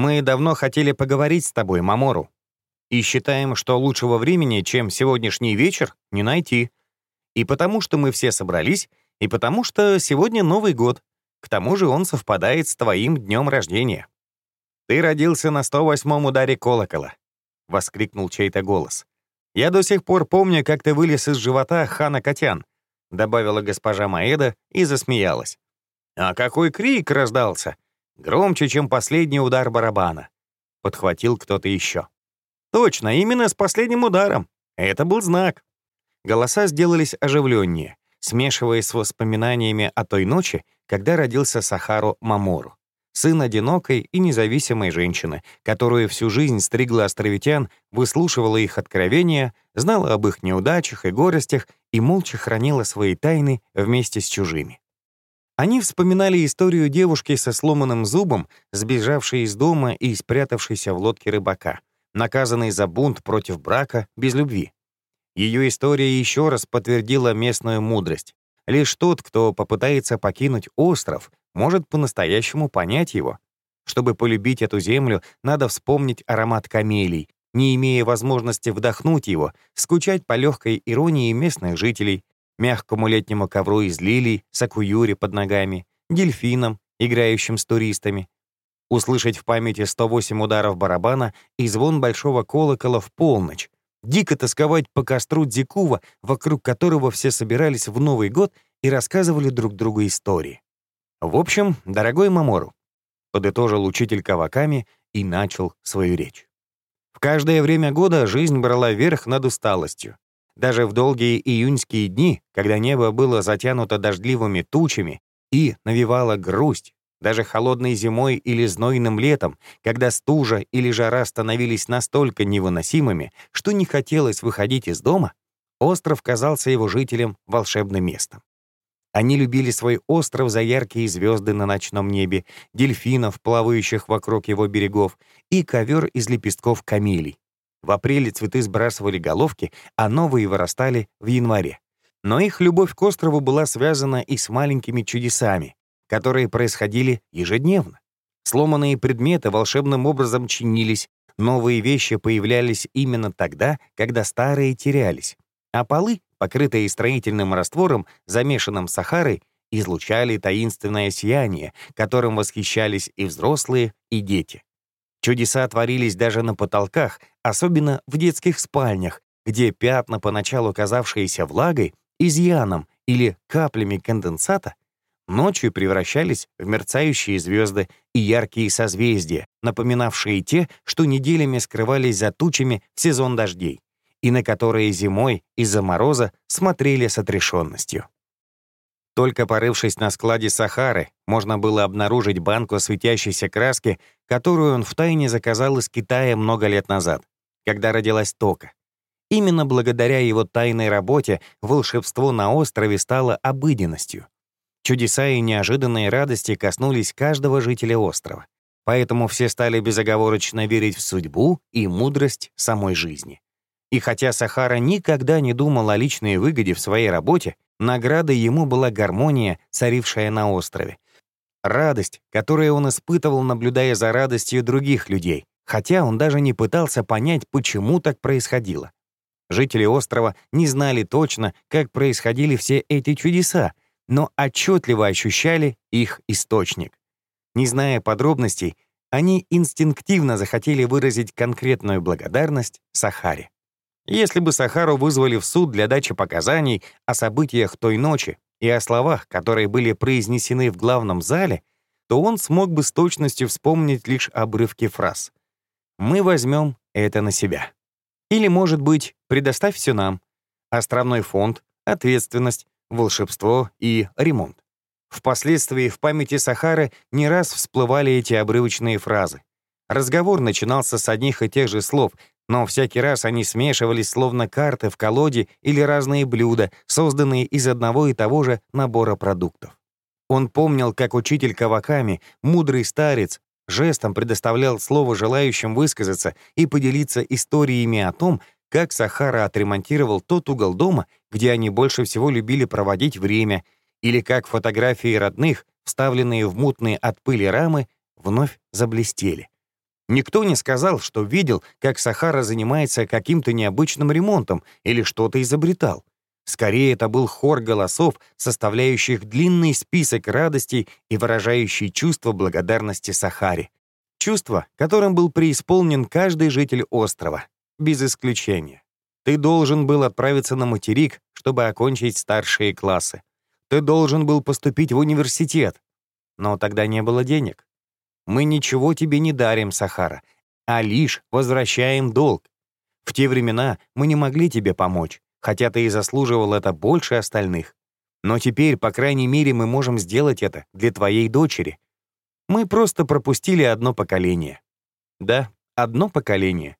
Мы давно хотели поговорить с тобой, Мамору. И считаем, что лучшего времени, чем сегодняшний вечер, не найти. И потому что мы все собрались, и потому что сегодня Новый год. К тому же он совпадает с твоим днем рождения. Ты родился на 108-м ударе колокола, — воскликнул чей-то голос. «Я до сих пор помню, как ты вылез из живота хана Котян», — добавила госпожа Маэда и засмеялась. «А какой крик раздался! Громче, чем последний удар барабана!» — подхватил кто-то еще. «Точно, именно с последним ударом. Это был знак». Голоса сделались оживленнее, смешиваясь с воспоминаниями о той ночи, когда родился Сахару Мамору сын одинокой и независимой женщины, которую всю жизнь стригла островитян, выслушивала их откровения, знала об их неудачах и горестях и молча хранила свои тайны вместе с чужими. Они вспоминали историю девушки со сломанным зубом, сбежавшей из дома и спрятавшейся в лодке рыбака, наказанной за бунт против брака без любви. Ее история еще раз подтвердила местную мудрость. Лишь тот, кто попытается покинуть остров, может по-настоящему понять его. Чтобы полюбить эту землю, надо вспомнить аромат камелий, не имея возможности вдохнуть его, скучать по легкой иронии местных жителей, мягкому летнему ковру из лилий, сакуюри под ногами, дельфинам, играющим с туристами, услышать в памяти 108 ударов барабана и звон большого колокола в полночь, дико тосковать по костру Дзикува, вокруг которого все собирались в Новый год и рассказывали друг другу истории. В общем, дорогой Мамору, подытожил учитель Каваками и начал свою речь. В каждое время года жизнь брала верх над усталостью. Даже в долгие июньские дни, когда небо было затянуто дождливыми тучами и навевало грусть, даже холодной зимой или знойным летом, когда стужа или жара становились настолько невыносимыми, что не хотелось выходить из дома, остров казался его жителям волшебным местом. Они любили свой остров за яркие звезды на ночном небе, дельфинов, плавающих вокруг его берегов, и ковер из лепестков камелий. В апреле цветы сбрасывали головки, а новые вырастали в январе. Но их любовь к острову была связана и с маленькими чудесами, которые происходили ежедневно. Сломанные предметы волшебным образом чинились, новые вещи появлялись именно тогда, когда старые терялись, а полы покрытые строительным раствором, замешанным сахарой, излучали таинственное сияние, которым восхищались и взрослые, и дети. Чудеса творились даже на потолках, особенно в детских спальнях, где пятна, поначалу казавшиеся влагой, изъяном или каплями конденсата, ночью превращались в мерцающие звезды и яркие созвездия, напоминавшие те, что неделями скрывались за тучами в сезон дождей и на которые зимой из-за мороза смотрели с отрешенностью. Только порывшись на складе Сахары, можно было обнаружить банку светящейся краски, которую он втайне заказал из Китая много лет назад, когда родилась Тока. Именно благодаря его тайной работе волшебство на острове стало обыденностью. Чудеса и неожиданные радости коснулись каждого жителя острова. Поэтому все стали безоговорочно верить в судьбу и мудрость самой жизни. И хотя Сахара никогда не думал о личной выгоде в своей работе, наградой ему была гармония, царившая на острове. Радость, которую он испытывал, наблюдая за радостью других людей, хотя он даже не пытался понять, почему так происходило. Жители острова не знали точно, как происходили все эти чудеса, но отчетливо ощущали их источник. Не зная подробностей, они инстинктивно захотели выразить конкретную благодарность Сахаре. Если бы Сахару вызвали в суд для дачи показаний о событиях той ночи и о словах, которые были произнесены в главном зале, то он смог бы с точностью вспомнить лишь обрывки фраз. «Мы возьмем это на себя». Или, может быть, «предоставь все нам». Островной фонд, ответственность, волшебство и ремонт. Впоследствии в памяти Сахары не раз всплывали эти обрывочные фразы. Разговор начинался с одних и тех же слов, но всякий раз они смешивались словно карты в колоде или разные блюда, созданные из одного и того же набора продуктов. Он помнил, как учитель Каваками, мудрый старец, жестом предоставлял слово желающим высказаться и поделиться историями о том, как Сахара отремонтировал тот угол дома, где они больше всего любили проводить время, или как фотографии родных, вставленные в мутные от пыли рамы, вновь заблестели. Никто не сказал, что видел, как Сахара занимается каким-то необычным ремонтом или что-то изобретал. Скорее, это был хор голосов, составляющих длинный список радостей и выражающий чувство благодарности Сахаре. Чувство, которым был преисполнен каждый житель острова, без исключения. Ты должен был отправиться на материк, чтобы окончить старшие классы. Ты должен был поступить в университет. Но тогда не было денег. Мы ничего тебе не дарим, Сахара, а лишь возвращаем долг. В те времена мы не могли тебе помочь, хотя ты и заслуживал это больше остальных. Но теперь, по крайней мере, мы можем сделать это для твоей дочери. Мы просто пропустили одно поколение. Да, одно поколение.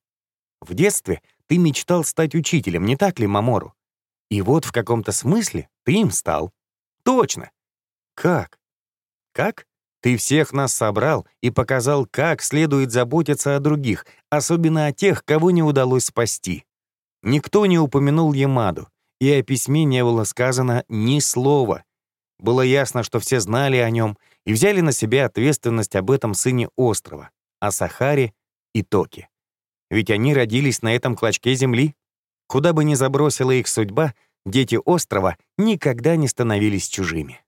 В детстве ты мечтал стать учителем, не так ли, Мамору? И вот в каком-то смысле ты им стал. Точно. Как? Как? Ты всех нас собрал и показал, как следует заботиться о других, особенно о тех, кого не удалось спасти. Никто не упомянул Ямаду, и о письме не было сказано ни слова. Было ясно, что все знали о нем и взяли на себя ответственность об этом сыне острова, о Сахаре и Токе. Ведь они родились на этом клочке земли. Куда бы ни забросила их судьба, дети острова никогда не становились чужими.